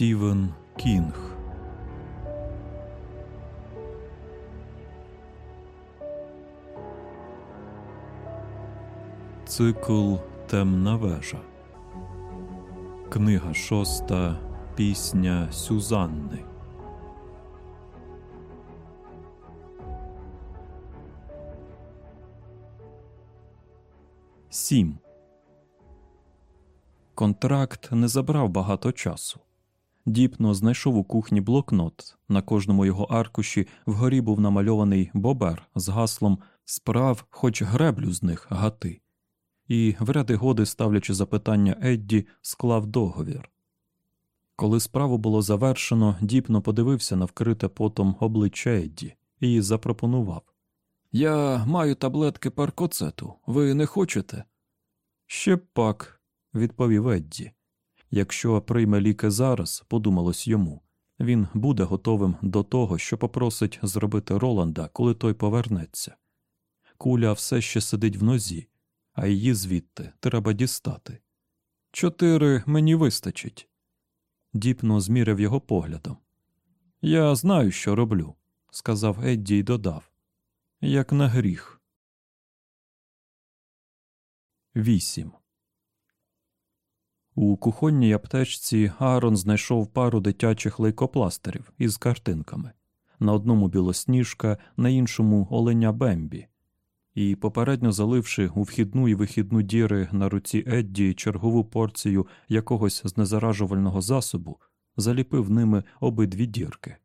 Стівен Кінг. Цикл Темна вежа. Книга шоста. Пісня Сюзанни. Сім. Контракт не забрав багато часу. Діпно знайшов у кухні блокнот. На кожному його аркуші вгорі був намальований бобер з гаслом справ, хоч греблю з них гати. І, в ряди годи, ставлячи запитання Едді, склав договір. Коли справу було завершено, Діпно подивився на вкрите потом обличчя Едді і запропонував Я маю таблетки паркоцету. Ви не хочете? Ще пак, відповів Едді. Якщо прийме ліки зараз, подумалось йому, він буде готовим до того, що попросить зробити Роланда, коли той повернеться. Куля все ще сидить в нозі, а її звідти треба дістати. Чотири мені вистачить. Діпно зміряв його поглядом. Я знаю, що роблю, сказав Едді й додав. Як на гріх. Вісім. У кухонній аптечці Аарон знайшов пару дитячих лейкопластирів із картинками на одному білосніжка, на іншому оленя Бембі, і, попередньо заливши у вхідну і вихідну діри на руці Едді чергову порцію якогось знезаражувального засобу, заліпив ними обидві дірки.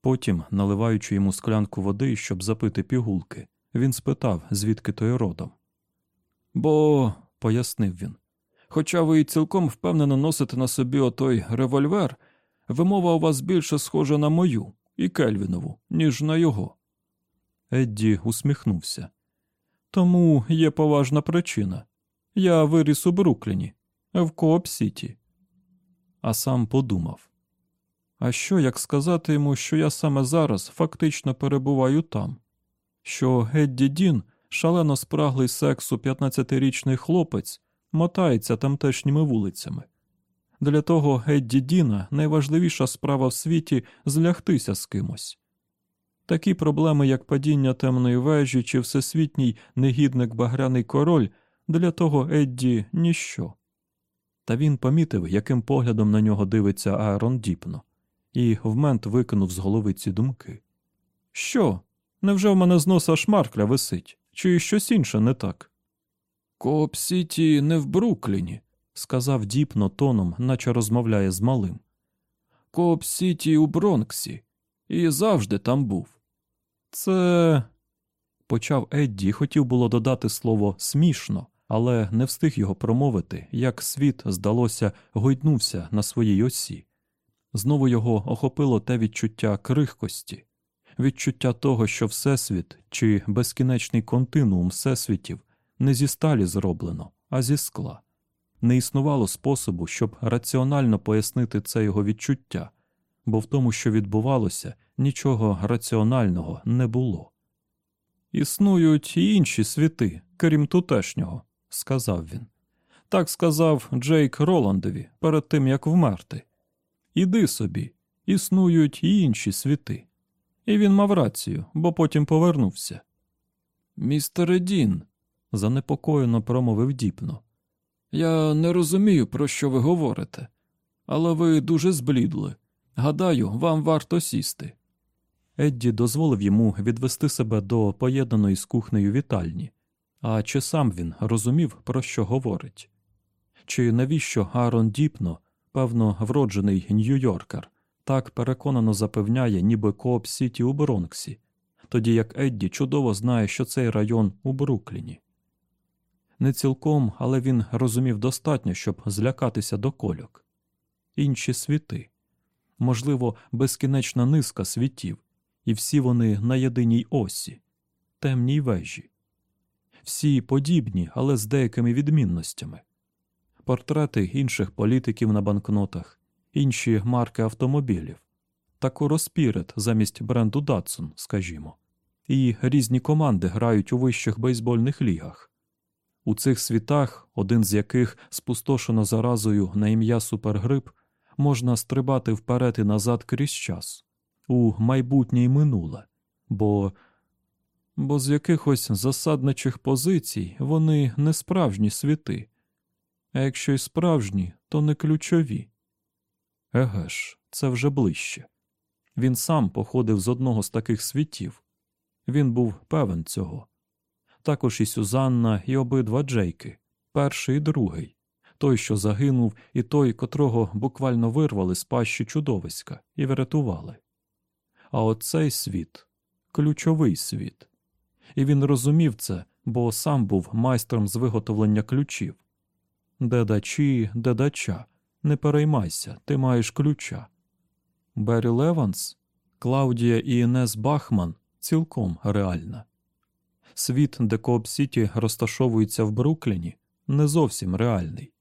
Потім, наливаючи йому склянку води, щоб запити пігулки, він спитав, звідки той родом. Бо, пояснив він, хоча ви й цілком впевнено носите на собі отой револьвер, вимова у вас більше схожа на мою і Кельвінову, ніж на його. Едді усміхнувся. Тому є поважна причина. Я виріс у Брукліні, в Коop-Сіті. А сам подумав а що як сказати йому, що я саме зараз фактично перебуваю там, що Гедді Дін, шалено спраглий сексу 15-річний хлопець, мотається тамтешніми вулицями. Для того Гедді Діна найважливіша справа в світі злягтися з кимось. Такі проблеми, як падіння темної вежі чи всесвітній негідник багряний король, для того Едді ніщо. Та він помітив, яким поглядом на нього дивиться Аарон Діпно, і вмент викинув з голови ці думки. Що? Невже в мене з носа шмаркля висить, чи щось інше не так? Кооп Сіті не в Брукліні, сказав Діпно тоном, наче розмовляє з малим. Кооп Сіті у Бронксі, і завжди там був. Це. почав Едді, хотів було додати слово смішно, але не встиг його промовити, як світ, здалося, гойднувся на своїй осі. Знову його охопило те відчуття крихкості, відчуття того, що Всесвіт чи безкінечний континуум всесвітів не зі сталі зроблено, а зі скла. Не існувало способу, щоб раціонально пояснити це його відчуття, бо в тому, що відбувалося, нічого раціонального не було. Існують і інші світи, крім тутешнього, сказав він. Так сказав Джейк Роландові перед тим як вмерти. Іди собі, існують і інші світи. І він мав рацію, бо потім повернувся. Містере Дін, занепокоєно промовив діпно. Я не розумію, про що ви говорите, але ви дуже зблідли. Гадаю, вам варто сісти. Едді дозволив йому відвести себе до поєднаної з кухнею вітальні, а чи сам він розумів, про що говорить? Чи навіщо Аарон Діпно, певно, вроджений Нью-Йоркер, так переконано запевняє, ніби Кооп Сіті у Бронксі, тоді як Едді чудово знає, що цей район у Брукліні. Не цілком, але він розумів достатньо, щоб злякатися до кольок. Інші світи, можливо, безкінечна низка світів, і всі вони на єдиній осі, темній вежі, всі подібні, але з деякими відмінностями, портрети інших політиків на банкнотах, інші марки автомобілів, таку Спірет замість бренду Датсон, скажімо, і різні команди грають у вищих бейсбольних лігах. У цих світах, один з яких спустошено заразою на ім'я Супергрип, можна стрибати вперед і назад крізь час, у майбутнє й минуле, бо бо з якихось засадничих позицій вони не справжні світи, а якщо й справжні, то не ключові. Еге ж, це вже ближче. Він сам походив з одного з таких світів. Він був певен цього. Також і Сюзанна, і обидва Джейки, перший і другий, той, що загинув, і той, котрого буквально вирвали з пащі чудовиська і врятували. А оцей світ ключовий світ. І він розумів це, бо сам був майстром з виготовлення ключів. Дедачі, дедача, не переймайся, ти маєш ключа. Беррі Леванс, Клаудія і Інес Бахман цілком реальна. Світ, де Кооп Сіті розташовується в Брукліні, не зовсім реальний.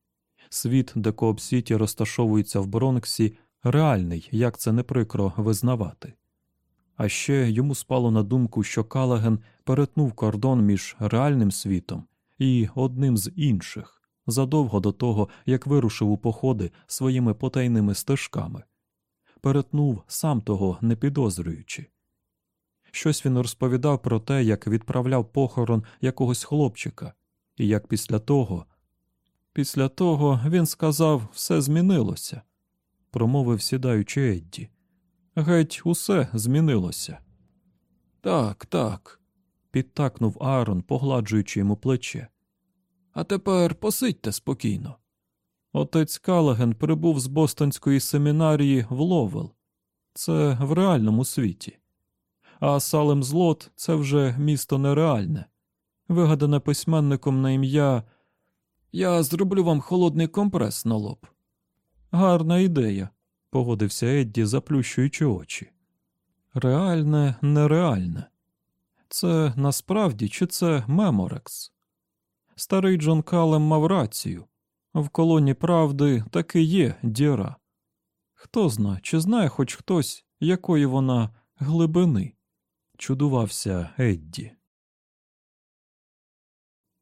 Світ, де Кооп Сіті розташовується в Бронксі, реальний, як це не прикро визнавати. А ще йому спало на думку, що Калаген перетнув кордон між реальним світом і одним з інших задовго до того, як вирушив у походи своїми потайними стежками, перетнув сам того не підозрюючи. Щось він розповідав про те, як відправляв похорон якогось хлопчика, і як після того. Після того він сказав, все змінилося, промовив сідаючи Едді. Геть усе змінилося. Так, так, підтакнув Аарон, погладжуючи йому плече. А тепер посидьте спокійно. Отець Калаген прибув з Бостонської семінарії в Ловел. Це в реальному світі. А Салем Злот це вже місто нереальне, вигадане письменником на ім'я. Я зроблю вам холодний компрес на лоб. Гарна ідея, погодився Едді, заплющуючи очі. Реальне, нереальне. Це насправді чи це Меморекс? Старий Джон Калем мав рацію. В колоні правди таки є діра. Хто зна, чи знає хоч хтось, якої вона глибини? Чудувався Едді.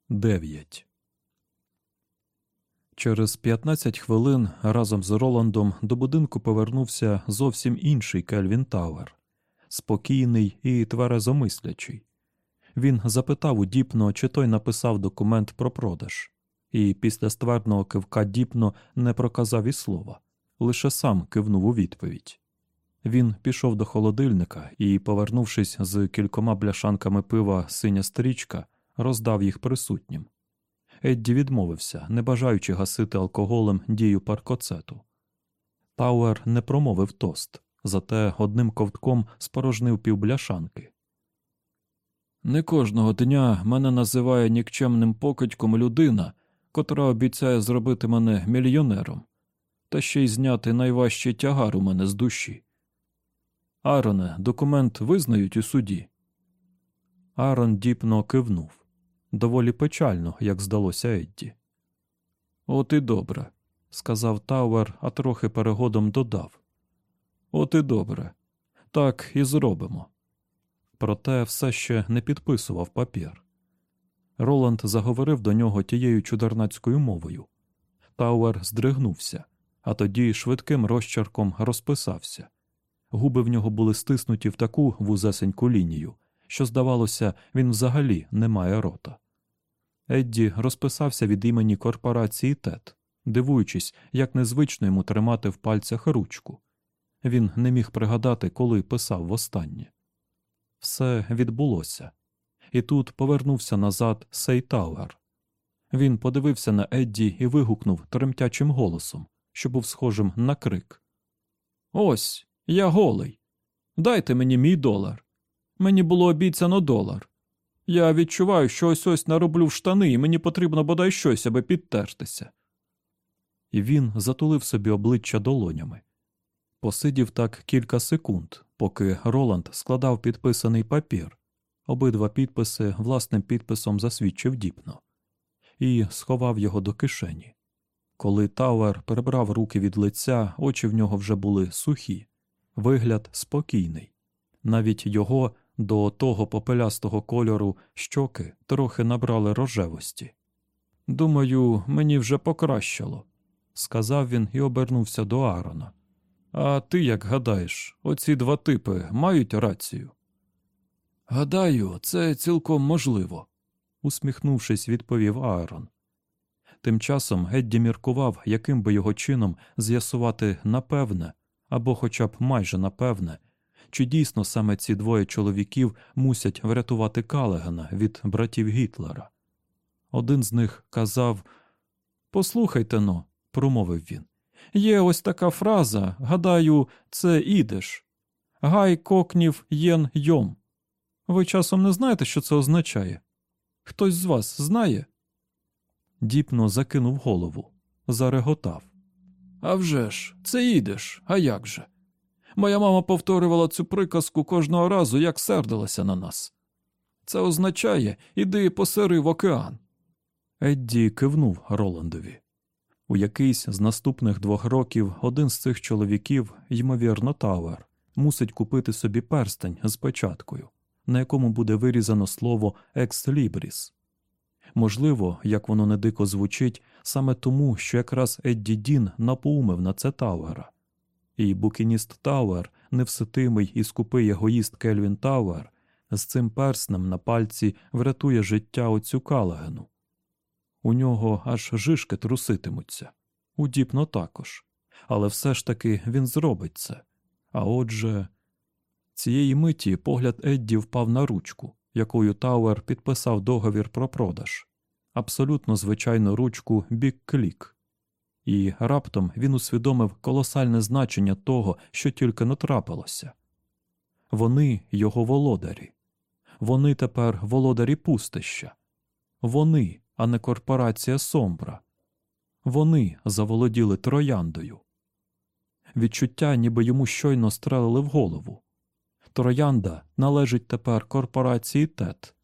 9. Через 15 хвилин разом з Роландом до будинку повернувся зовсім інший Кельвін Тауер, спокійний і тверезомислячий. Він запитав у Діпно, чи той написав документ про продаж, і після ствердного кивка Діпно не проказав і слова, лише сам кивнув у відповідь. Він пішов до холодильника і, повернувшись з кількома бляшанками пива синя стрічка, роздав їх присутнім. Едді відмовився, не бажаючи гасити алкоголем дію паркоцету. Тауер не промовив тост, зате одним ковтком спорожнив півбляшанки. Не кожного дня мене називає нікчемним покидьком людина, котра обіцяє зробити мене мільйонером, та ще й зняти найважчий тягар у мене з душі. Ароне, документ визнають у суді. Аарон Діпно кивнув доволі печально, як здалося Едді. От і добре, сказав Тауер, а трохи перегодом додав. От і добре, так і зробимо. Проте все ще не підписував папір. Роланд заговорив до нього тією чудернацькою мовою. Тауер здригнувся, а тоді швидким розчерком розписався. Губи в нього були стиснуті в таку вузесеньку лінію, що, здавалося, він взагалі не має рота. Едді розписався від імені корпорації ТЕТ, дивуючись, як незвично йому тримати в пальцях ручку. Він не міг пригадати, коли писав востаннє. Все відбулося, і тут повернувся назад Сейтауер. Він подивився на Едді і вигукнув тремтячим голосом, що був схожим на крик. Ось, я голий. Дайте мені мій долар. Мені було обіцяно долар. Я відчуваю, що ось ось нароблю в штани, і мені потрібно бодай щось, аби підтертися. І він затулив собі обличчя долонями. Посидів так кілька секунд, поки Роланд складав підписаний папір, обидва підписи власним підписом засвідчив діпно, і сховав його до кишені. Коли Тауер прибрав руки від лиця, очі в нього вже були сухі, вигляд спокійний. Навіть його до того попелястого кольору щоки трохи набрали рожевості. Думаю, мені вже покращало, сказав він і обернувся до Аарона. А ти як гадаєш, оці два типи мають рацію? Гадаю, це цілком можливо, усміхнувшись, відповів Аарон. Тим часом Едді міркував, яким би його чином з'ясувати напевне, або хоча б майже напевне, чи дійсно саме ці двоє чоловіків мусять врятувати Калегана від братів Гітлера. Один з них казав Послухайте но, промовив він. Є ось така фраза, гадаю, це ідеш. Гай кокнів єн йом. Ви часом не знаєте, що це означає? Хтось з вас знає? Діпно закинув голову, зареготав. «А вже ж, це їдиш, а як же? Моя мама повторювала цю приказку кожного разу, як сердилася на нас. Це означає іди посери в океан. Едді кивнув Роландові. У якийсь з наступних двох років один з цих чоловіків, ймовірно, Тауер, мусить купити собі перстень з печаткою, на якому буде вирізано слово «екслібріс». Можливо, як воно не дико звучить, саме тому, що якраз Едді Дін напоумив на це Тауера. І букініст Тауер, невситимий і скупий егоїст Кельвін Тауер, з цим перснем на пальці врятує життя оцю Калагену. У нього аж жижки труситимуться, у Діпно також, але все ж таки він зробить це. А отже, цієї миті погляд Едді впав на ручку, якою Тауер підписав договір про продаж, абсолютно звичайну ручку бік-клік. І раптом він усвідомив колосальне значення того, що тільки-но трапилося. Вони його володарі, вони тепер володарі пустища, вони, а не корпорація Сомбра. Вони заволоділи трояндою. Відчуття, ніби йому щойно стрелили в голову. Троянда належить тепер корпорації ТЕТ,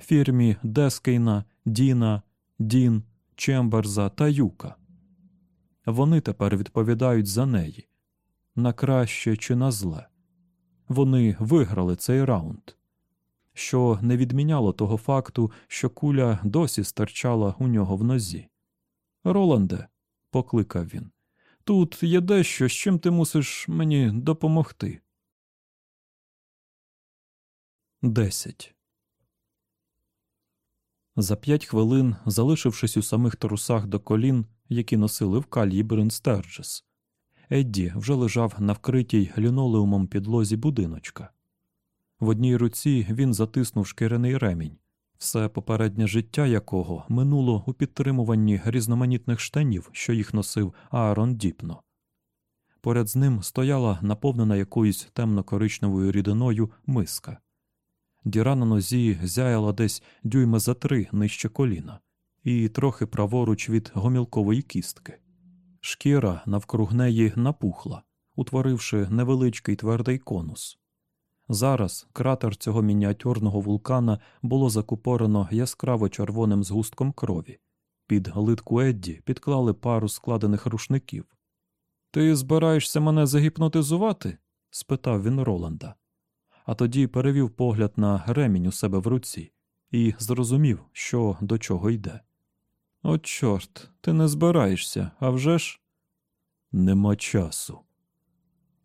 фірмі Дескейна, Діна, Дін, Чемберза та Юка. Вони тепер відповідають за неї на краще чи на зле. Вони виграли цей раунд, що не відміняло того факту, що куля досі стирчала у нього в нозі. Роланде, покликав він, тут є дещо, з чим ти мусиш мені допомогти. Десять. За п'ять хвилин, залишившись у самих трусах до колін, які носили в калії Бринстерджес, Едді вже лежав на вкритій лінолеумом підлозі будиночка. В одній руці він затиснув шкіряний ремінь, все попереднє життя якого минуло у підтримуванні різноманітних штанів, що їх носив Аарон Діпно. Поряд з ним стояла наповнена якоюсь темно-коричневою рідиною миска. Діра на нозі зяяла десь дюйма за три нижче коліна, і трохи праворуч від гомілкової кістки. Шкіра навкруг неї напухла, утворивши невеличкий твердий конус. Зараз кратер цього мініатюрного вулкана було закупорено яскраво червоним згустком крові. Під глитку Едді підклали пару складених рушників. Ти збираєшся мене загіпнотизувати? спитав він Роланда а тоді перевів погляд на ремінь у себе в руці і зрозумів, що до чого йде. О, чорт, ти не збираєшся, а вже ж?» Нема часу.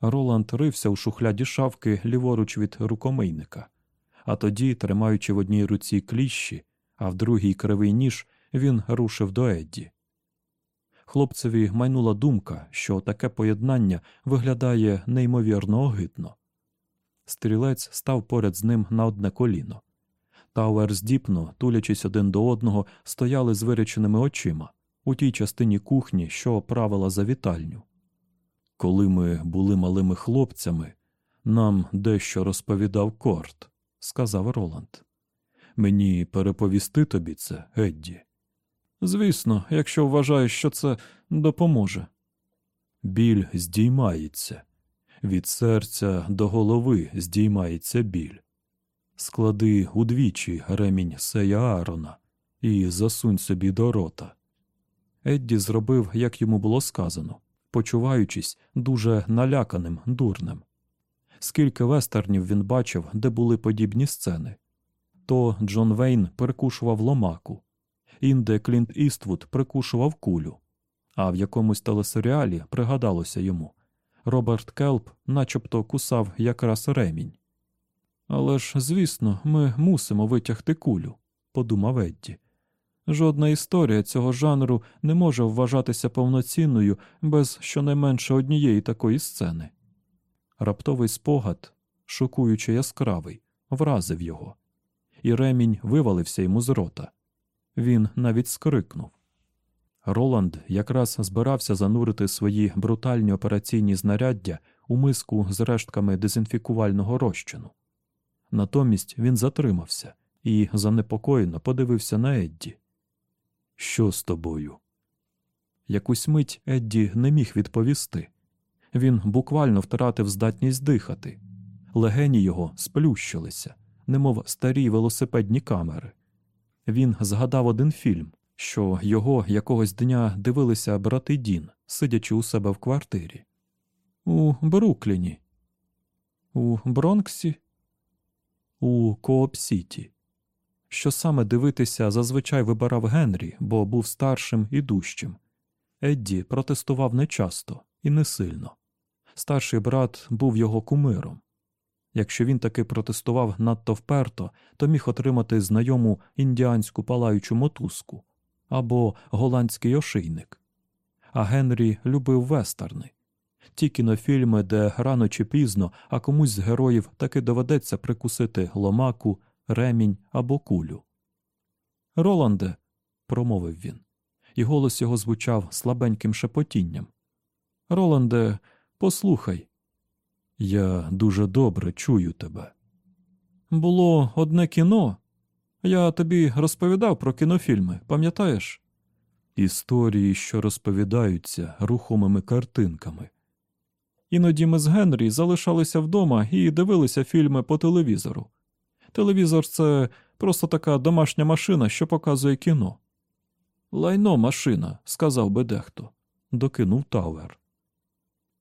Роланд рився у шухляді шафки ліворуч від рукомийника, а тоді, тримаючи в одній руці кліщі, а в другій кривий ніж, він рушив до Едді. Хлопцеві майнула думка, що таке поєднання виглядає неймовірно огидно. Стрілець став поряд з ним на одне коліно. Тауер з Діпно, тулячись один до одного, стояли з виряченими очима у тій частині кухні, що правила за вітальню. Коли ми були малими хлопцями, нам дещо розповідав Корт, сказав Роланд. Мені переповісти тобі це, Едді. Звісно, якщо вважаєш, що це допоможе. Біль здіймається, від серця до голови здіймається біль. Склади удвічі ремінь сея Аарона і засунь собі до рота. Едді зробив, як йому було сказано, почуваючись дуже наляканим, дурним. Скільки вестернів він бачив, де були подібні сцени. То Джон Вейн прикушував ломаку, інде Клінт Іствуд прикушував кулю, А в якомусь телесеріалі пригадалося йому Роберт Келп начебто кусав якраз ремінь. Але ж, звісно, ми мусимо витягти кулю, подумав Едді. Жодна історія цього жанру не може вважатися повноцінною без щонайменше однієї такої сцени. Раптовий спогад, шокуючи яскравий, вразив його, і ремінь вивалився йому з рота. Він навіть скрикнув. Роланд якраз збирався занурити свої брутальні операційні знаряддя у миску з рештками дезінфікувального розчину. Натомість він затримався і занепокоєно подивився на Едді. Що з тобою? Якусь мить Едді не міг відповісти. Він буквально втратив здатність дихати. Легені його сплющилися, немов старі велосипедні камери. Він згадав один фільм, що його якогось дня дивилися брати Дін, сидячи у себе в квартирі. У Брукліні, у Бронксі, у Кооп-Сіті. Що саме дивитися зазвичай вибирав Генрі, бо був старшим і дужчим. Едді протестував нечасто і не сильно. Старший брат був його кумиром. Якщо він таки протестував надто вперто, то міг отримати знайому індіанську палаючу мотузку або голландський ошийник. А Генрі любив вестерни ті кінофільми, де рано чи пізно, а комусь з героїв таки доведеться прикусити ломаку, ремінь або кулю. Роланде, промовив він, і голос його звучав слабеньким шепотінням. Роланде, послухай. Я дуже добре чую тебе. Було одне кіно. Я тобі розповідав про кінофільми, пам'ятаєш? Історії, що розповідаються рухомими картинками. Іноді ми з Генрі залишалися вдома і дивилися фільми по телевізору. Телевізор це просто така домашня машина, що показує кіно. Лайно машина, сказав би дехто, докинув Тауер.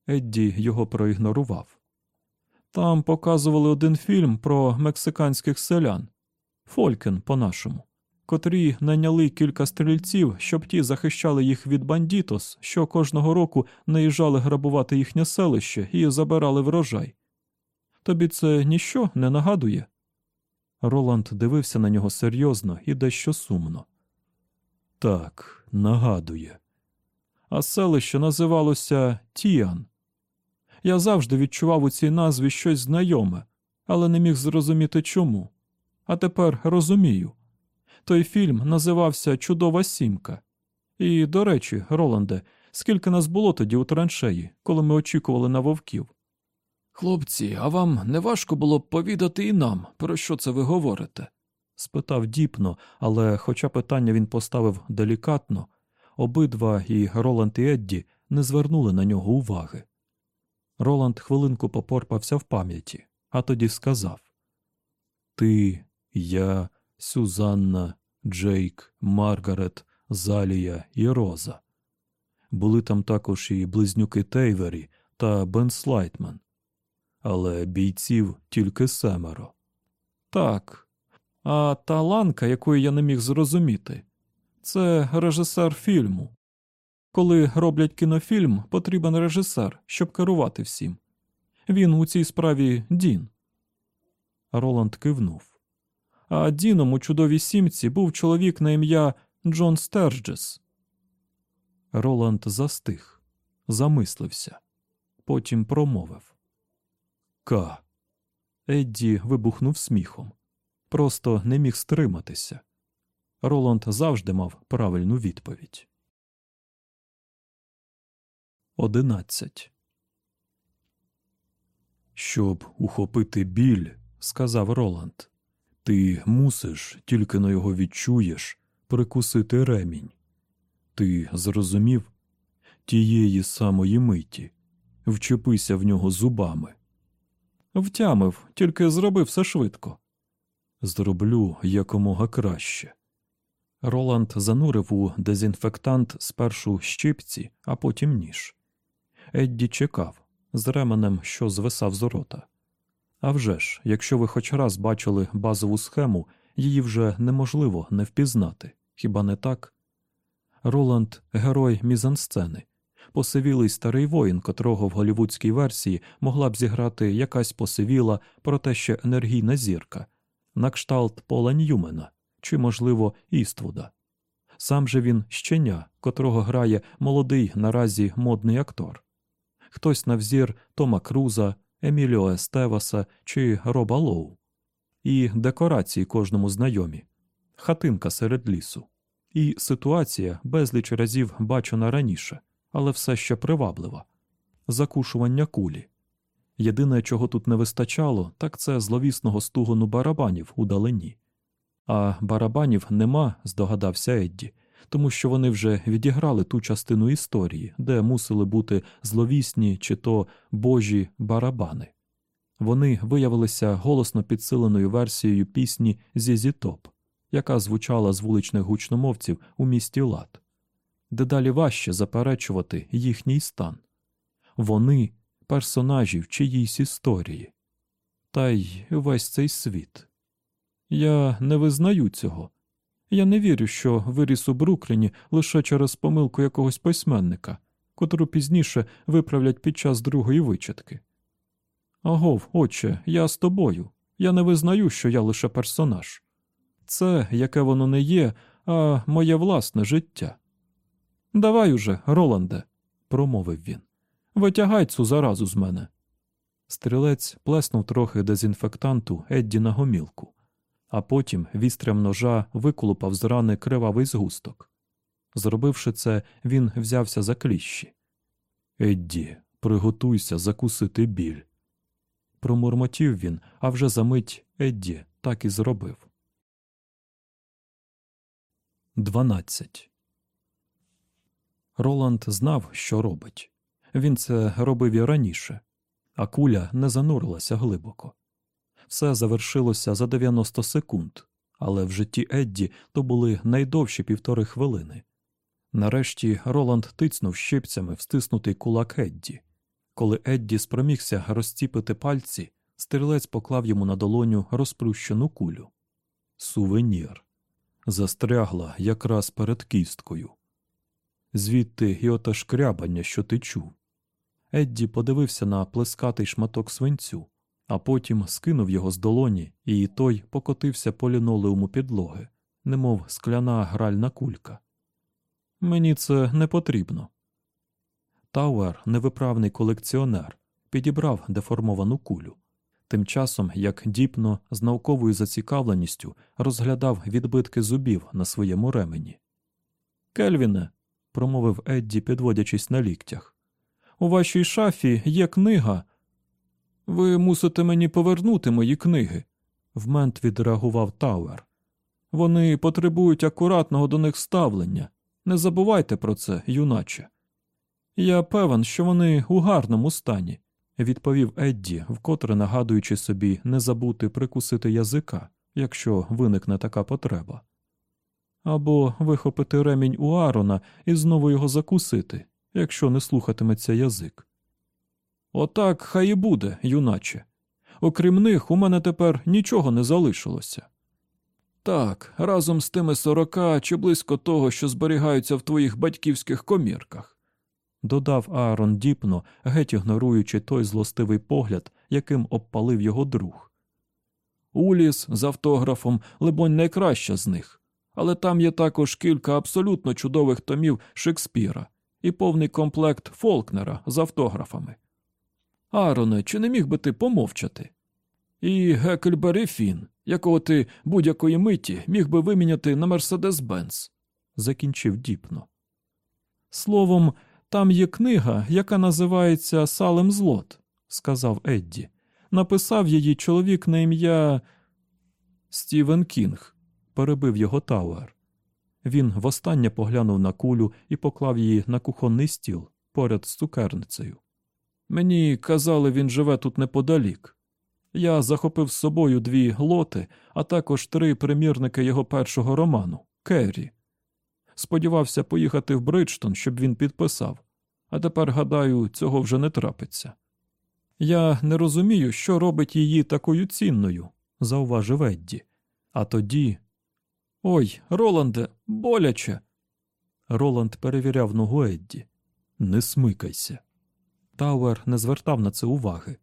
Едді його проігнорував. Там показували один фільм про мексиканських селян, Фолькен, по-нашому, котрі найняли кілька стрільців, щоб ті захищали їх від бандітос, що кожного року наїжджали грабувати їхнє селище і забирали врожай. Тобі це ніщо не нагадує? Роланд дивився на нього серйозно і дещо сумно. Так, нагадує. А селище називалося Тіан. Я завжди відчував у цій назві щось знайоме, але не міг зрозуміти чому. А тепер розумію. Той фільм називався Чудова сімка. І, до речі, Роланде, скільки нас було тоді у траншеї, коли ми очікували на вовків? Хлопці, а вам не важко було б повідати і нам, про що це ви говорите? спитав діпно, але, хоча питання він поставив делікатно, обидва і Роланд і Едді не звернули на нього уваги. Роланд хвилинку попорпався в пам'яті, а тоді сказав Ти, я, Сюзанна, Джейк, Маргарет, Залія і Роза. Були там також і близнюки Тейвері та Бен Слайтман. Але бійців тільки семеро. Так. А та ланка, якої я не міг зрозуміти, це режисер фільму. Коли роблять кінофільм, потрібен режисер, щоб керувати всім. Він у цій справі Дін. Роланд кивнув. А Діном у чудовій сімці був чоловік на ім'я Джон Стерджес. Роланд застиг, замислився, потім промовив. К. Едді вибухнув сміхом. Просто не міг стриматися. Роланд завжди мав правильну відповідь. Одинадцять. Щоб ухопити біль, сказав Роланд, ти мусиш, тільки на його відчуєш, прикусити ремінь. Ти зрозумів тієї самої миті, вчепися в нього зубами. Втямив, тільки зробив все швидко. Зроблю якомога краще. Роланд занурив у дезінфектант спершу щипці, а потім ніж. Едді чекав з ременем, що звисав з рота. А вже ж, якщо ви хоч раз бачили базову схему, її вже неможливо не впізнати, хіба не так? Роланд герой мізансцени, посивілий старий воїн, котрого в голівудській версії могла б зіграти якась посивіла, проте ще енергійна зірка, на кшталт Пола Ньюмена чи, можливо, Іствуда. Сам же він щеня, котрого грає молодий наразі модний актор, хтось на взір Тома Круза, Еміліо Естеваса чи Роба Лоу, і декорації кожному знайомі, хатинка серед лісу, і ситуація безліч разів бачена раніше, але все ще приваблива. Закушування кулі. Єдине, чого тут не вистачало, так це зловісного стугону барабанів у далині. А барабанів нема, здогадався Едді, тому що вони вже відіграли ту частину історії, де мусили бути зловісні чи то божі барабани. Вони виявилися голосно підсиленою версією пісні Зізі Топ, яка звучала з вуличних гучномовців у місті Лад. Дедалі важче заперечувати їхній стан. Вони персонажі в чиїсь історії, та й весь цей світ. Я не визнаю цього. Я не вірю, що виріс у Брукліні лише через помилку якогось письменника, котру пізніше виправлять під час другої вичатки. Агов, отче, я з тобою. Я не визнаю, що я лише персонаж. Це, яке воно не є, а моє власне життя. Давай уже, Роланде, промовив він. Витягай цю заразу з мене. Стрілець плеснув трохи дезінфектанту Едді на гомілку, а потім вістрям ножа виколупав з рани кривавий згусток. Зробивши це, він взявся за кліщі. Едді, приготуйся закусити біль. Промурмотів він, а вже за мить Едді так і зробив. 12. Роланд знав, що робить. Він це робив і раніше, а куля не занурилася глибоко. Все завершилося за 90 секунд, але в житті Едді то були найдовші півтори хвилини. Нарешті Роланд тицнув щипцями в стиснутий кулак Едді. Коли Едді спромігся розціпити пальці, стрілець поклав йому на долоню розплющену кулю. Сувенір застрягла якраз перед кісткою. Звідти і оте шкрябання, що ти чув. Едді подивився на плескатий шматок свинцю, а потім скинув його з долоні, і той покотився по лінолеуму підлоги, немов скляна гральна кулька. Мені це не потрібно. Тауер, невиправний колекціонер, підібрав деформовану кулю. Тим часом, як Діпно з науковою зацікавленістю розглядав відбитки зубів на своєму ремені. Кельвіне, промовив Едді, підводячись на ліктях, у вашій шафі є книга. Ви мусите мені повернути мої книги, вмент відреагував Тауер. Вони потребують акуратного до них ставлення. Не забувайте про це, юначе. Я певен, що вони у гарному стані, відповів Едді, вкотре нагадуючи собі не забути прикусити язика, якщо виникне така потреба. Або вихопити ремінь у Арона і знову його закусити, якщо не слухатиметься язик. Отак хай і буде, юначе. Окрім них, у мене тепер нічого не залишилося. Так, разом з тими сорока чи близько того, що зберігаються в твоїх батьківських комірках, додав Аарон діпно, геть ігноруючи той злостивий погляд, яким обпалив його друг. Уліс з автографом, либонь, найкраща з них, але там є також кілька абсолютно чудових томів Шекспіра і повний комплект Фолкнера з автографами. Аароне, чи не міг би ти помовчати? І Гекельбері Фін, якого ти будь-якої миті міг би виміняти на Мерседес Бенц, закінчив Діпно. Словом, там є книга, яка називається Салемз Лот, сказав Едді. Написав її чоловік на ім'я Стівен Кінг, перебив його Тауер. Він востаннє поглянув на кулю і поклав її на кухонний стіл поряд з цукерницею. Мені казали, він живе тут неподалік. Я захопив з собою дві Лоти, а також три примірники його першого роману Керрі. Сподівався поїхати в Бриджтон, щоб він підписав, а тепер, гадаю, цього вже не трапиться. Я не розумію, що робить її такою цінною, зауважив Едді. А тоді. Ой, Роланде, боляче. Роланд перевіряв ногу Едді. Не смикайся. Тауер не звертав на це уваги.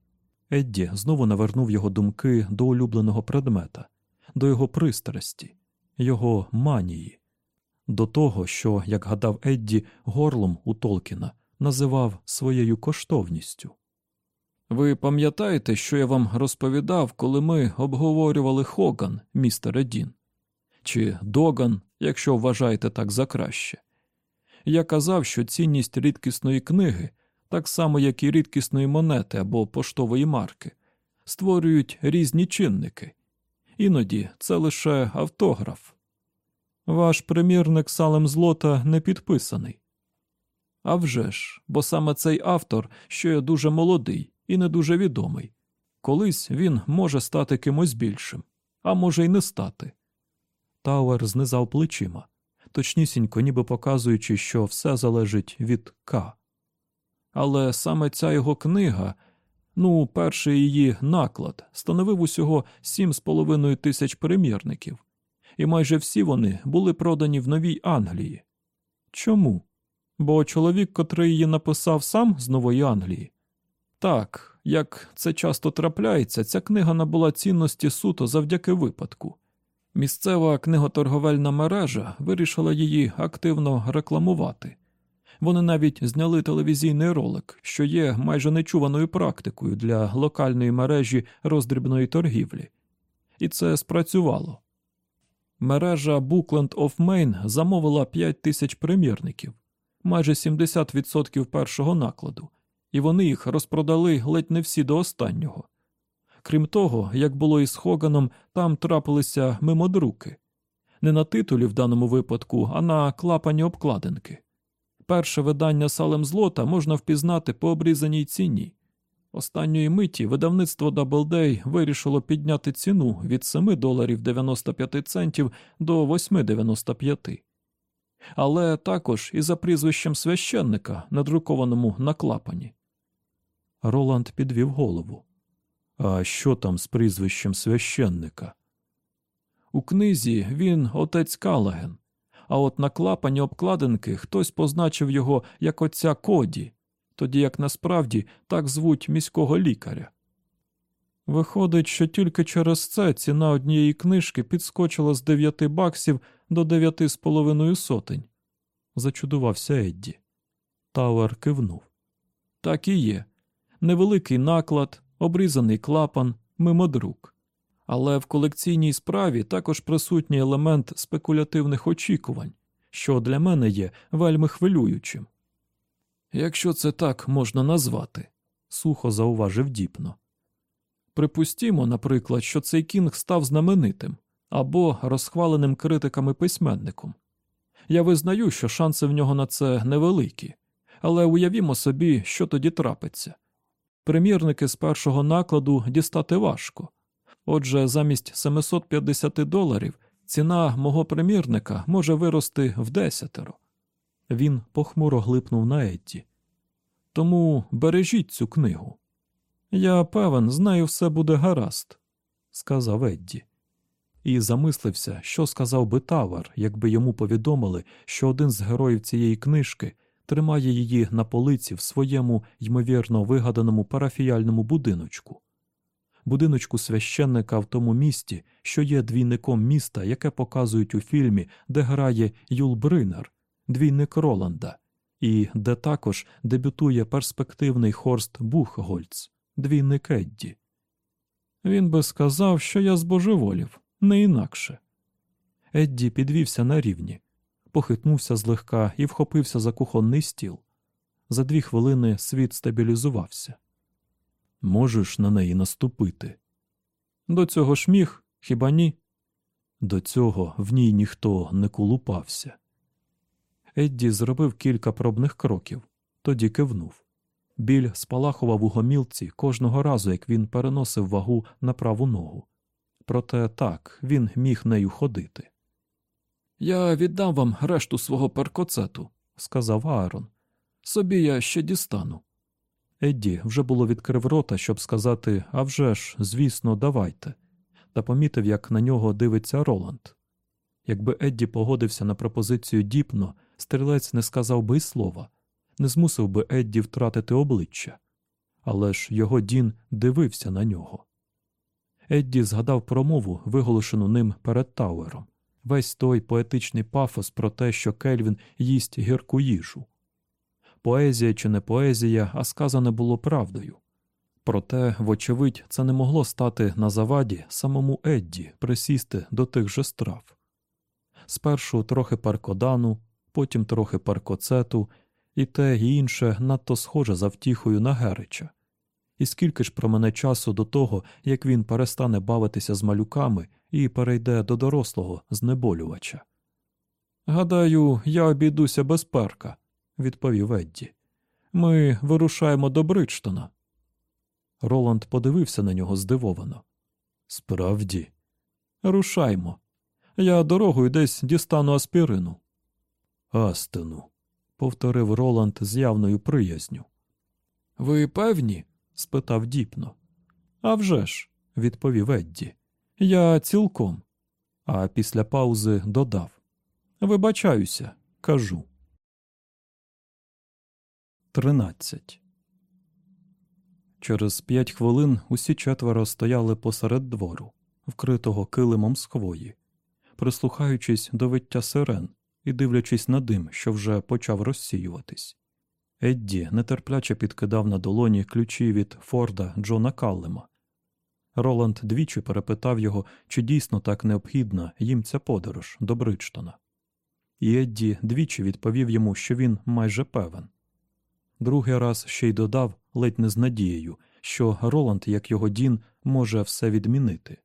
Едді знову навернув його думки до улюбленого предмета, до його пристрасті, його манії, до того, що, як гадав Едді, горлом у Толкіна називав своєю коштовністю. Ви пам'ятаєте, що я вам розповідав, коли ми обговорювали Хоган, містере Дін? Чи Доган, якщо вважаєте так за краще? Я казав, що цінність рідкісної книги, так само як і рідкісної монети або поштової марки, створюють різні чинники. Іноді це лише автограф. Ваш примірник Салемз Лота не підписаний. Авжеж, бо саме цей автор, що є дуже молодий і не дуже відомий. Колись він може стати кимось більшим, а може й не стати. Тауер знизав плечима, точнісінько, ніби показуючи, що все залежить від К. Але саме ця його книга, ну, перший її наклад, становив усього сім з половиною тисяч примірників, і майже всі вони були продані в Новій Англії. Чому? Бо чоловік, котрий її написав сам з Нової Англії. Так, як це часто трапляється, ця книга набула цінності суто завдяки випадку. Місцева книготорговельна мережа вирішила її активно рекламувати. Вони навіть зняли телевізійний ролик, що є майже нечуваною практикою для локальної мережі роздрібної торгівлі. І це спрацювало. Мережа Bookland of Maine замовила 5 тисяч примірників, майже 70% першого накладу, і вони їх розпродали ледь не всі до останнього. Крім того, як було і з Хоганом, там трапилися мимодруки. Не на титулі в даному випадку, а на клапані обкладинки. Перше видання салем злота можна впізнати по обрізаній ціні. Останньої миті видавництво Doubleday вирішило підняти ціну від 7 доларів 95 центів до 8,95. Але також і за прізвищем священника, надрукованому на клапані. Роланд підвів голову. А що там з прізвищем священника? У книзі він отець Калаген, а от на клапані обкладинки хтось позначив його як отця Коді, тоді як насправді так звуть міського лікаря. Виходить, що тільки через це ціна однієї книжки підскочила з 9 баксів до дев'яти з половиною сотень. Зачудувався Едді. Тауер кивнув. Так і є. Невеликий наклад, обрізаний клапан, мимодрук. Але в колекційній справі також присутній елемент спекулятивних очікувань, що для мене є вельми хвилюючим. Якщо це так можна назвати, сухо зауважив Діпно. Припустімо, наприклад, що цей Кінг став знаменитим або розхваленим критиками письменником. Я визнаю, що шанси в нього на це невеликі, але уявімо собі, що тоді трапиться. Примірники з першого накладу дістати важко. Отже, замість 750 доларів ціна мого примірника може вирости в десятеро. Він похмуро глипнув на Едді. Тому бережіть цю книгу. Я певен, з нею все буде гаразд, сказав Едді. І замислився, що сказав би Тавер, якби йому повідомили, що один з героїв цієї книжки тримає її на полиці в своєму ймовірно вигаданому парафіяльному будиночку, будиночку священника в тому місті, що є двійником міста, яке показують у фільмі, де грає Юл Бринер, двійник Роланда, і де також дебютує перспективний Хорст Бухгольц, двійник Едді. Він би сказав, що я збожеволів, не інакше. Едді підвівся на рівні, похитнувся злегка і вхопився за кухонний стіл. За дві хвилини світ стабілізувався. Можеш на неї наступити. До цього ж міг, хіба ні? До цього в ній ніхто не кулупався. Едді зробив кілька пробних кроків, тоді кивнув. Біль спалахував у гомілці кожного разу, як він переносив вагу на праву ногу. Проте так він міг нею ходити. Я віддам вам решту свого перкоцету, сказав Аарон. Собі я ще дістану. Едді вже було відкрив рота, щоб сказати «А вже ж, звісно, давайте, та помітив, як на нього дивиться Роланд. Якби Едді погодився на пропозицію діпно, стрілець не сказав би й слова, не змусив би Едді втратити обличчя, але ж його Дін дивився на нього. Едді згадав промову, виголошену ним перед Тауером, весь той поетичний пафос про те, що Кельвін їсть гірку їжу. Поезія чи не поезія, а сказане було правдою. Проте, вочевидь, це не могло стати на заваді самому Едді присісти до тих же страв. Спершу трохи паркодану, потім трохи паркоцету, і те і інше надто схоже за втіхою на Герича. І скільки ж промене часу до того, як він перестане бавитися з малюками і перейде до дорослого знеболювача? Гадаю, я обійдуся без перка, відповів Едді. Ми вирушаємо до Бриджтона. Роланд подивився на нього здивовано. Справді, рушаймо. Я дорогою десь дістану аспірину. Астену, повторив Роланд з явною приязню. Ви певні? спитав діпно. «А вже ж», – відповів Едді. Я цілком. А після паузи додав Вибачаюся, кажу. Тринадцять. Через п'ять хвилин усі четверо стояли посеред двору, вкритого килимом з хвої, прислухаючись до виття сирен і дивлячись на дим, що вже почав розсіюватись. Едді нетерпляче підкидав на долоні ключі від Форда Джона Каллема. Роланд двічі перепитав його, чи дійсно так необхідна їм ця подорож до Бриджтона. І Едді двічі відповів йому, що він майже певен. Другий раз ще й додав, ледь не з надією, що Роланд, як його Дін, може все відмінити.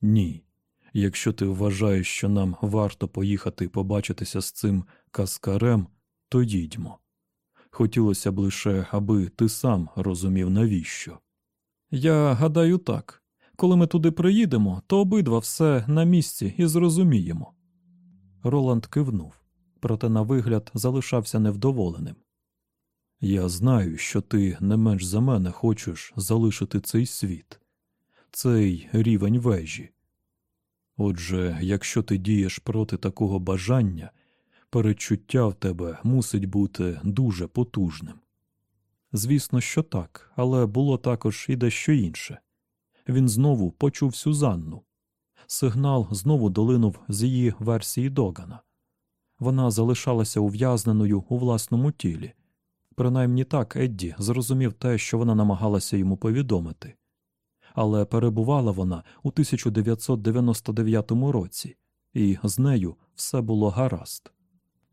Ні. Якщо ти вважаєш, що нам варто поїхати побачитися з цим каскарем, то їдьмо. Хотілося б лише, аби ти сам розумів, навіщо. Я гадаю так. Коли ми туди приїдемо, то обидва все на місці і зрозуміємо. Роланд кивнув, проте на вигляд залишався невдоволеним. Я знаю, що ти не менш за мене хочеш залишити цей світ, цей рівень вежі. Отже, якщо ти дієш проти такого бажання, перечуття в тебе мусить бути дуже потужним. Звісно, що так, але було також і дещо інше. Він знову почув Сюзанну. Сигнал знову долинув з її версії Догана. Вона залишалася ув'язненою у власному тілі. Принаймні так Едді зрозумів те, що вона намагалася йому повідомити. Але перебувала вона у 1999 році, і з нею все було гаразд.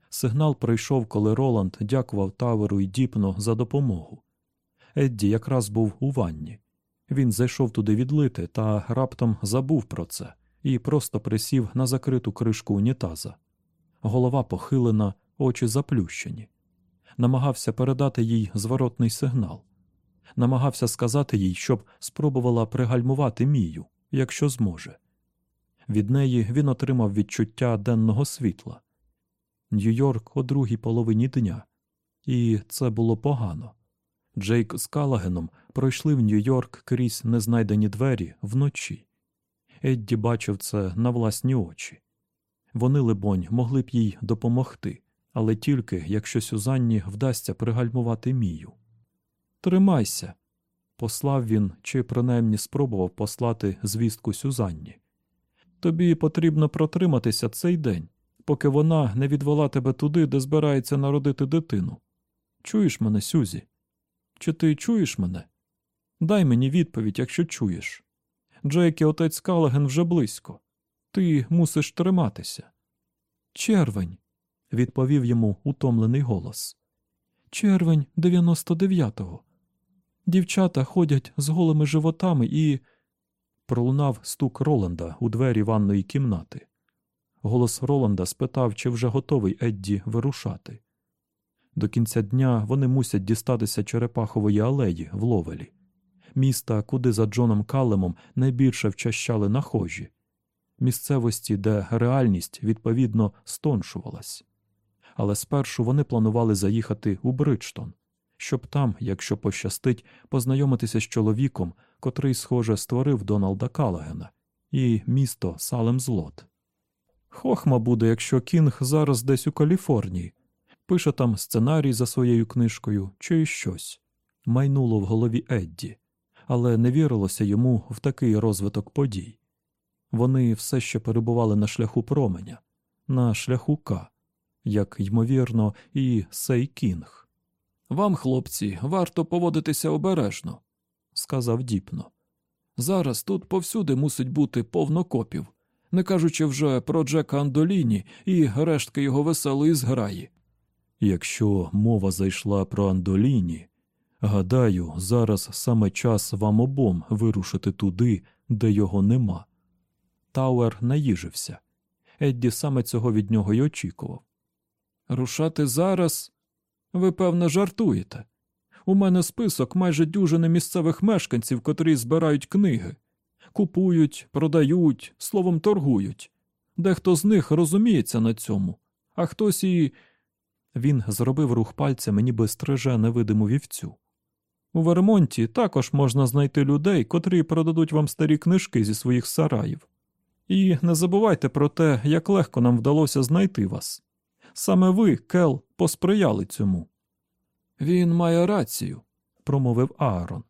Сигнал прийшов, коли Роланд дякував Таверу і Діпно за допомогу. Едді якраз був у ванні. Він зайшов туди відлити та раптом забув про це і просто присів на закриту кришку унітаза. Голова похилена, очі заплющені. Намагався передати їй зворотний сигнал. Намагався сказати їй, щоб спробувала пригальмувати мію, якщо зможе. Від неї він отримав відчуття денного світла. Нью-Йорк о другій половині дня, і це було погано. Джейк з Калагеном пройшли в Нью-Йорк крізь незнайдені двері вночі. Едді бачив це на власні очі. Вони, либонь, могли б їй допомогти, але тільки якщо Сюзанні вдасться пригальмувати мію. Тримайся, послав він чи принаймні спробував послати звістку Сюзанні. Тобі потрібно протриматися цей день поки вона не відвела тебе туди, де збирається народити дитину. Чуєш мене, Сюзі? Чи ти чуєш мене? Дай мені відповідь, якщо чуєш. Джейк і отець Калаген вже близько. Ти мусиш триматися. Червень, відповів йому утомлений голос. Червень 99-го. Дівчата ходять з голими животами і. Пролунав стук Роланда у двері ванної кімнати. Голос Роланда спитав, чи вже готовий Едді вирушати. До кінця дня вони мусять дістатися Черепахової алеї в Ловелі, міста, куди за Джоном Калемом найбільше вчащали нахожі, місцевості, де реальність відповідно стоншувалась. Але спершу вони планували заїхати у Бриджтон, щоб там, якщо пощастить, познайомитися з чоловіком, котрий, схоже, створив Доналда Калагена, і місто Салем Злот. Хохма буде, якщо Кінг зараз десь у Каліфорнії, пише там сценарій за своєю книжкою чи щось. Майнуло в голові Едді, але не вірилося йому в такий розвиток подій. Вони все ще перебували на шляху променя, на шляху К, як ймовірно, і Сей Кінг. Вам, хлопці, варто поводитися обережно, сказав Діпно. Зараз тут повсюди мусить бути повно копів, не кажучи вже про Джека Андоліні і рештки його веселої зграї. Якщо мова зайшла про Андоліні, гадаю, зараз саме час вам обом вирушити туди, де його нема. Тауер наїжився. Едді саме цього від нього й очікував. Рушати зараз? Ви, певно, жартуєте. У мене список майже дюжини місцевих мешканців, котрі збирають книги, купують, продають, словом, торгують. Дехто з них розуміється на цьому, а хтось і. Він зробив рух пальцями, ніби стриже невидиму вівцю. У Вермонті також можна знайти людей, котрі продадуть вам старі книжки зі своїх сараїв. І не забувайте про те, як легко нам вдалося знайти вас. Саме ви, Кел, посприяли цьому. Він має рацію, промовив Аарон.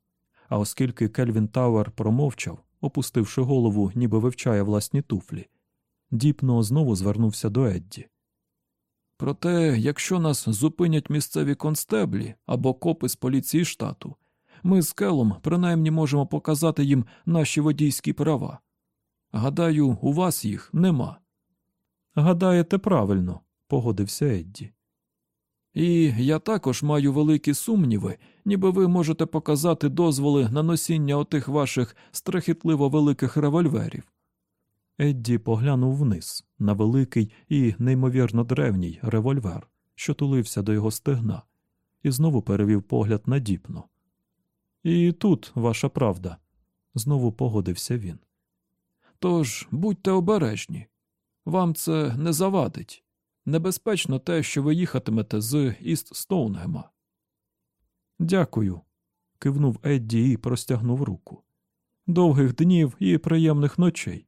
А оскільки Кельвін Тауер промовчав, опустивши голову, ніби вивчає власні туфлі, Діпно знову звернувся до Едді. Проте, якщо нас зупинять місцеві констеблі або копи з поліції штату, ми з Келом принаймні можемо показати їм наші водійські права. Гадаю, у вас їх нема. Гадаєте правильно, погодився Едді. І я також маю великі сумніви, ніби ви можете показати дозволи на носіння отих ваших страхітливо великих револьверів. Едді поглянув вниз на великий і неймовірно древній револьвер, що тулився до його стегна, і знову перевів погляд на діпно. І тут ваша правда, знову погодився він. Тож будьте обережні, вам це не завадить. Небезпечно те, що ви їхатимете з Іст Стоунгема. Дякую. кивнув Едді і простягнув руку. Довгих днів і приємних ночей.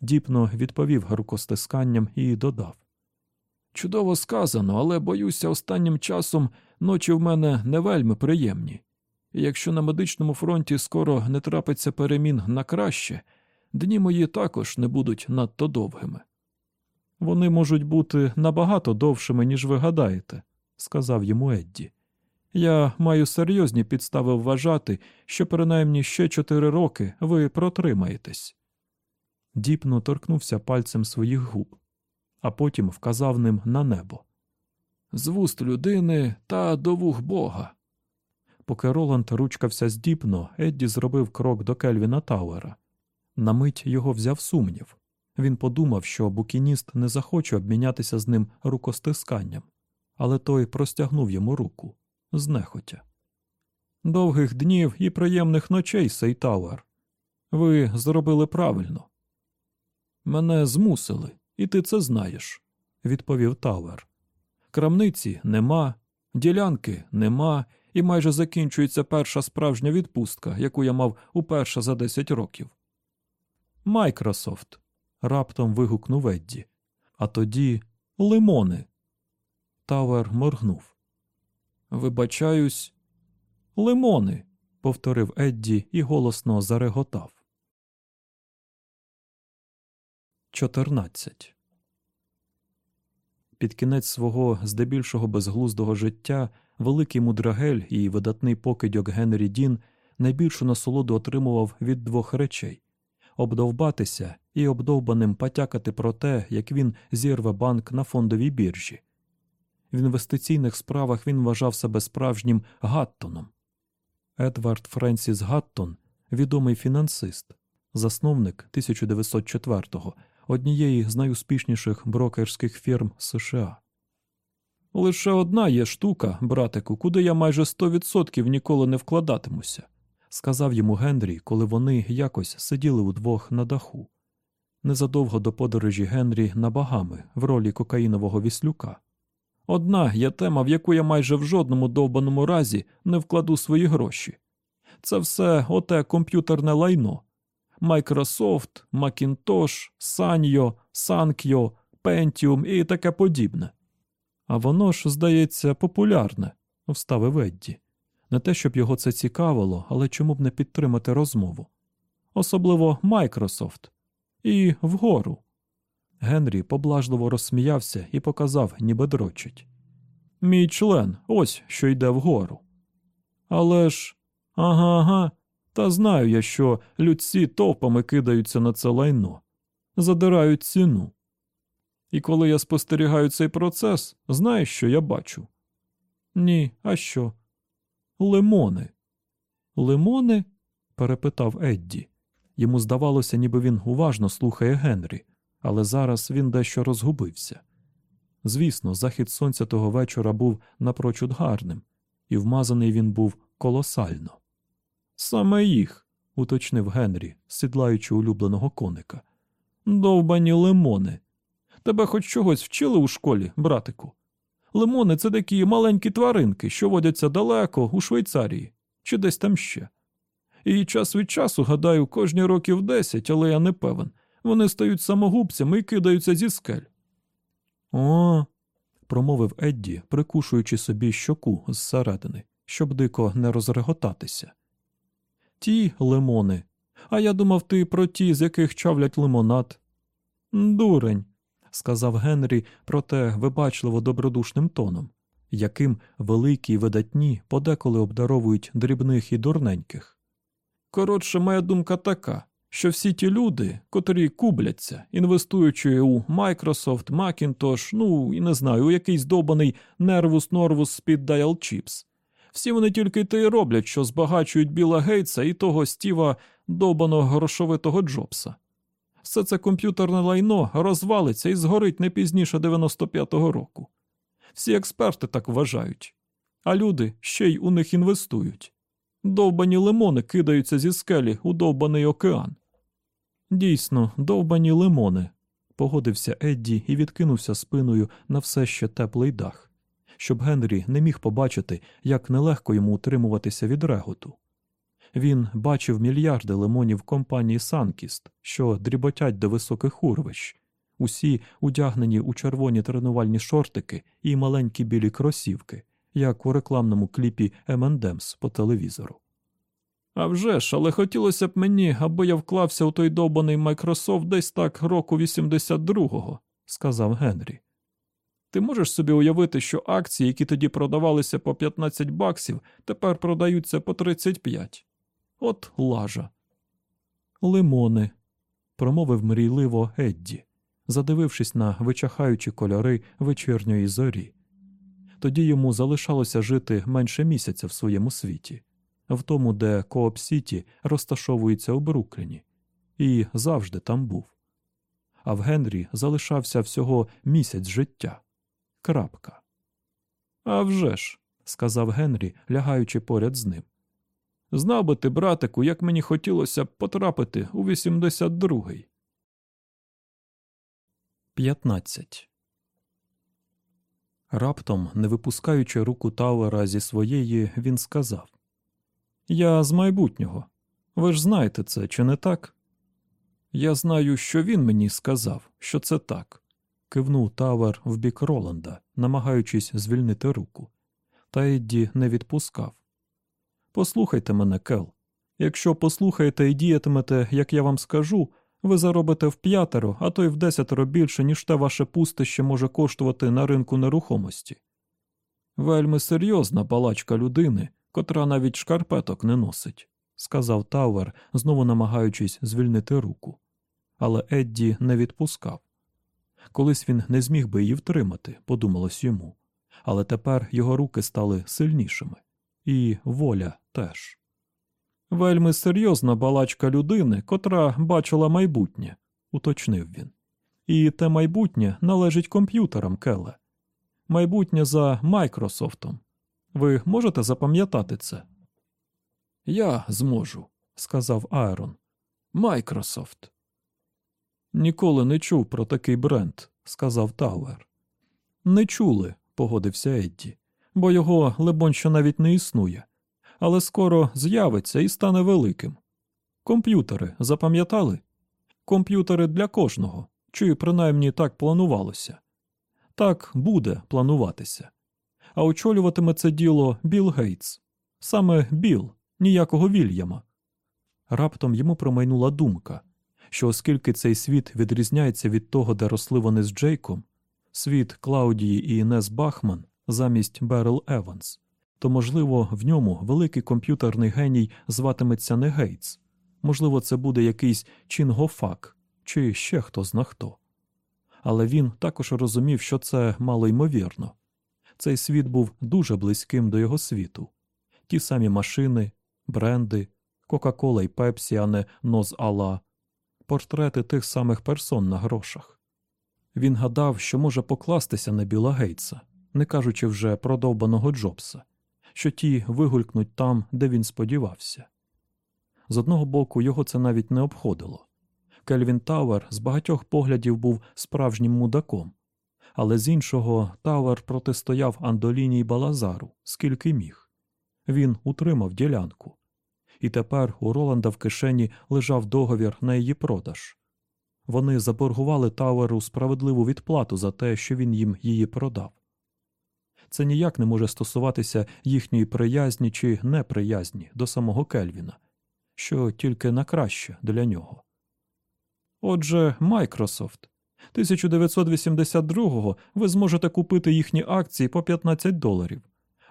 Діпно відповів рукостисканням і додав. Чудово сказано, але боюся, останнім часом ночі в мене не вельми приємні. Якщо на медичному фронті скоро не трапиться перемін на краще, дні мої також не будуть надто довгими. Вони можуть бути набагато довшими, ніж ви гадаєте, сказав йому Едді. Я маю серйозні підстави вважати, що принаймні ще чотири роки ви протримаєтесь. Діпно торкнувся пальцем своїх губ, а потім вказав ним на небо. З вуст людини та до вух Бога. Поки Роланд ручкався з Діпно, Едді зробив крок до Кельвіна Тауера. На мить його взяв сумнів. Він подумав, що букініст не захоче обмінятися з ним рукостисканням, але той простягнув йому руку знехотя. Довгих днів і приємних ночей, сей Тауер. Ви зробили правильно. Мене змусили, і ти це знаєш, відповів Тауер. Крамниці нема, ділянки нема, і майже закінчується перша справжня відпустка, яку я мав уперше за 10 років. Майкрософт. Раптом вигукнув Едді. А тоді лимони. Тауер моргнув. Вибачаюсь, лимони, повторив Едді і голосно зареготав. 14. Під кінець свого здебільшого безглуздого життя великий мудрагель і видатний покидьок Генрі Дін найбільшу насолоду отримував від двох речей обдовбатися і обдовбаним потякати про те, як він зірве банк на фондовій біржі. В інвестиційних справах він вважав себе справжнім Гаттоном. Едвард Френсіс Гаттон, відомий фінансист, засновник 1904-го однієї з найуспішніших брокерських фірм США. Лише одна є штука, братику, куди я майже сто відсотків ніколи не вкладатимуся, сказав йому Генрі, коли вони якось сиділи удвох на даху. Незадовго до подорожі Генрі на Багами в ролі кокаїнового віслюка. Одна є тема, в яку я майже в жодному довбаному разі не вкладу свої гроші. Це все оте комп'ютерне лайно, Microsoft, Macintosh, Sanyo, Санкйо, Пентіум і таке подібне. А воно ж, здається, популярне, вставив Едді. Не те, щоб його це цікавило, але чому б не підтримати розмову. Особливо Майкрософт. І вгору. Генрі поблажливо розсміявся і показав, ніби дрочить. Мій член, ось що йде вгору. Але ж, ага, ага, та знаю я, що людці товпами кидаються на це лайно, задирають ціну. І коли я спостерігаю цей процес, знаєш, що я бачу? Ні, а що? Лимони. Лимони? перепитав Едді. Йому здавалося, ніби він уважно слухає Генрі, але зараз він дещо розгубився. Звісно, захід сонця того вечора був напрочуд гарним, і вмазаний він був колосально. Саме їх, уточнив Генрі, сідлаючи улюбленого коника. Довбані лимони. Тебе хоч чогось вчили у школі, братику? Лимони це такі маленькі тваринки, що водяться далеко, у Швейцарії, чи десь там ще. І час від часу, гадаю, кожні років десять, але я не певен, вони стають самогубцями і кидаються зі скель. О, промовив Едді, прикушуючи собі щоку зсередини, щоб дико не розреготатися. Ті лимони. А я думав ти про ті, з яких чавлять лимонад. Дурень, сказав Генрі, проте вибачливо добродушним тоном, яким великі й видатні подеколи обдаровують дрібних і дурненьких. Коротше, моя думка така, що всі ті люди, котрі кубляться, інвестуючи у Microsoft, Macintosh, ну і не знаю, у якийсь добаний Nervus Norvus з-під Dial Chips, всі вони тільки те й роблять, що збагачують Біла Гейтса і того Стіва добаного грошовитого Джобса. Все це комп'ютерне лайно розвалиться і згорить не пізніше 95-го року. Всі експерти так вважають, а люди ще й у них інвестують. Довбані лимони кидаються зі скелі у довбаний океан. Дійсно, довбані лимони, погодився Едді і відкинувся спиною на все ще теплий дах, щоб Генрі не міг побачити, як нелегко йому утримуватися від реготу. Він бачив мільярди лимонів компанії Санкіст, що дріботять до високих урвищ, усі одягнені у червоні тренувальні шортики і маленькі білі кросівки, як у рекламному кліпі M&M's по телевізору. «А вже ж, але хотілося б мені, аби я вклався у той довбаний Майкрософт десь так року 82-го, сказав Генрі. Ти можеш собі уявити, що акції, які тоді продавалися по 15 баксів, тепер продаються по 35. От лажа. Лимони, промовив мрійливо Едді, задивившись на вичахаючі кольори вечірньої зорі. Тоді йому залишалося жити менше місяця в своєму світі, в тому, де Кооп Сіті розташовується у Брукліні, і завжди там був. А в Генрі залишався всього місяць життя. Крапка. «А вже ж», – сказав Генрі, láгаючи поряд з ним. Знав би ти, братику, як мені хотілося б потрапити у 82-й. 15. Раптом, не випускаючи руку Тауера зі своєї, він сказав Я з майбутнього. Ви ж знаєте це, чи не так? Я знаю, що він мені сказав, що це так. кивнув Тауер в бік Роланда, намагаючись звільнити руку. Та Едді не відпускав. Послухайте мене, Кел. Якщо послухаєте і діятимете, як я вам скажу, ви заробите вп'ятеро, а то й вдесятеро більше, ніж те ваше пустище може коштувати на ринку нерухомості. Вельми серйозна балачка людини, котра навіть шкарпеток не носить, сказав Тауер, знову намагаючись звільнити руку. Але Едді не відпускав. Колись він не зміг би її втримати, подумалось йому, але тепер його руки стали сильнішими і воля теж. Вельми серйозна балачка людини, котра бачила майбутнє, уточнив він. І те майбутнє належить комп'ютерам Келе. Майбутнє за Майкрософтом. Ви можете запам'ятати це? Я зможу, сказав Айрон. Майкрософт. Ніколи не чув про такий бренд, сказав Тауер. Не чули, погодився Едді бо його, либонь, ще навіть не існує, але скоро з'явиться і стане великим. Комп'ютери запам'ятали? Комп'ютери для кожного, чи принаймні так планувалося. Так буде плануватися. А очолюватиме це діло Білл Гейтс. Саме Біл, ніякого Вільяма. Раптом йому промайнула думка, що оскільки цей світ відрізняється від того, де росли вони з Джейком, світ Клаудії і Інес Бахман замість Берл Еванс, то, можливо, в ньому великий комп'ютерний геній зватиметься не Гейтс, можливо, це буде якийсь Чін Го Фак чи ще хто зна хто. Але він також розумів, що це малоймовірно. Цей світ був дуже близьким до його світу. Ті самі машини, бренди, Кока-Кола і Пепсі, а не Ноз-А-Ла, портрети тих самих персон на грошах. Він гадав, що може покластися на Біла Гейтса, не кажучи вже про довбаного Джобса, що ті вигулькнуть там, де він сподівався. З одного боку, його це навіть не обходило. Кельвін Тауер з багатьох поглядів був справжнім мудаком, але з іншого Тауер протистояв Андоліні й Балазару, скільки міг. Він утримав ділянку, і тепер у Роланда в кишені лежав договір на її продаж. Вони заборгували Тауеру справедливу відплату за те, що він їм її продав. Це ніяк не може стосуватися їхньої приязні чи неприязні до самого Кельвіна, що тільки на краще для нього. Отже, Microsoft. 1982-го ви зможете купити їхні акції по 15 доларів,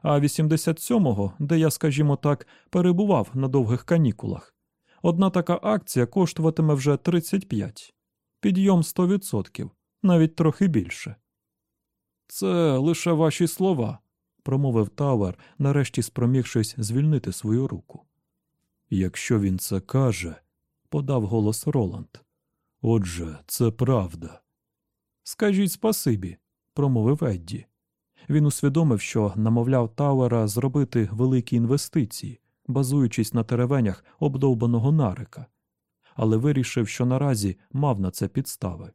а 87-го, де я, скажімо так, перебував на довгих канікулах, одна така акція коштуватиме вже 35, підйом 100%, навіть трохи більше. Це лише ваші слова, промовив Тауер, нарешті спромігшись звільнити свою руку. Якщо він це каже, подав голос Роланд. Отже, це правда. Скажіть спасибі, промовив Едді. Він усвідомив, що намовляв Тауера зробити великі інвестиції, базуючись на теревенях обдовбаного нарика, але вирішив, що наразі мав на це підстави.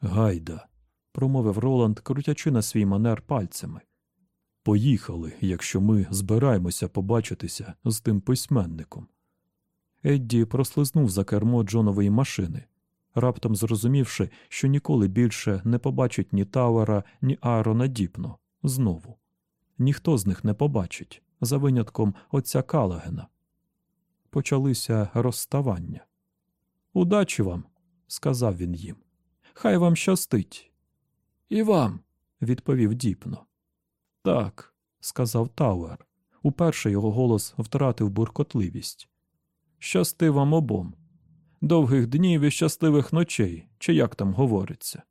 Гайда, промовив Роланд, крутячи на свій манер пальцями. Поїхали, якщо ми збираємося побачитися з тим письменником. Едді прослизнув за кермо Джонової машини, раптом зрозумівши, що ніколи більше не побачить ні Тауера, ні Аарона Діпно знову. Ніхто з них не побачить, за винятком отця Калагена. Почалися розставання. Удачі вам, сказав він їм. Хай вам щастить. І вам, відповів Діпно. Так, сказав Тауер. Уперше його голос втратив буркотливість. Щасти вам обом. Довгих днів і щасливих ночей, чи як там говориться.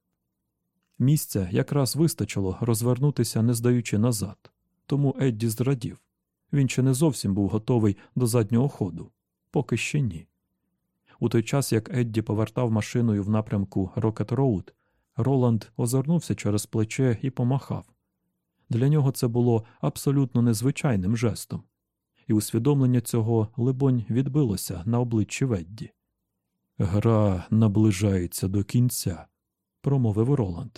Місця якраз вистачило розвернутися, не здаючи назад, тому Едді зрадів. Він ще не зовсім був готовий до заднього ходу, поки ще ні. У той час, як Едді повертав машиною в напрямку Рокет Роуд, Роланд озирнувся через плече і помахав. Для нього це було абсолютно незвичайним жестом, і усвідомлення цього, либонь, відбилося на обличчі Ведді. Гра наближається до кінця, промовив Роланд.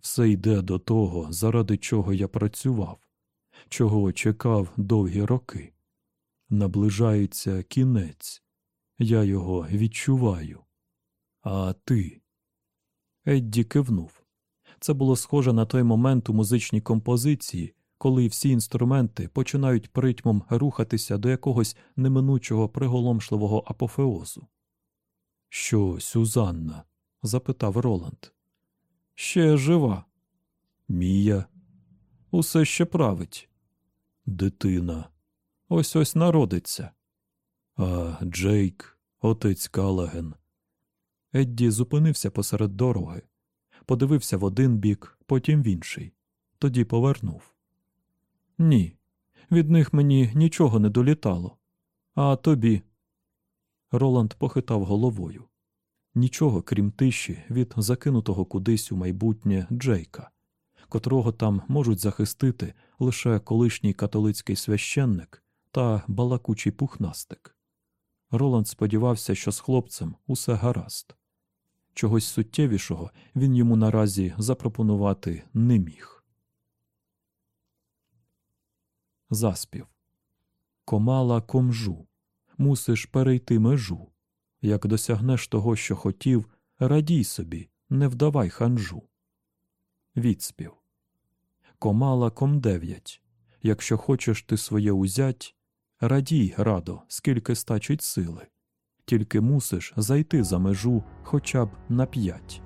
Все йде до того, заради чого я працював, чого чекав довгі роки. Наближається кінець, я його відчуваю. А ти. Едді кивнув. Це було схоже на той момент у музичній композиції, коли всі інструменти починають притьмом рухатися до якогось неминучого приголомшливого апофеозу. Що, Сюзанна? запитав Роланд. Ще жива. Мія. Усе ще править. Дитина. Ось ось народиться. А Джейк, отець Калаген. Едді зупинився посеред дороги, подивився в один бік, потім в інший, тоді повернув. Ні, від них мені нічого не долітало. А тобі. Роланд похитав головою. Нічого, крім тиші, від закинутого кудись у майбутнє Джейка, котрого там можуть захистити лише колишній католицький священник та балакучий пухнастик. Роланд сподівався, що з хлопцем усе гаразд. Чогось суттєвішого він йому наразі запропонувати не міг. Заспів Комала комжу. Мусиш перейти межу. Як досягнеш того, що хотів, радій собі, не вдавай ханжу. Відспів. Комала ком дев'ять. Якщо хочеш ти своє узять, радій, радо, скільки стачить сили, тільки мусиш зайти за межу хоча б на п'ять.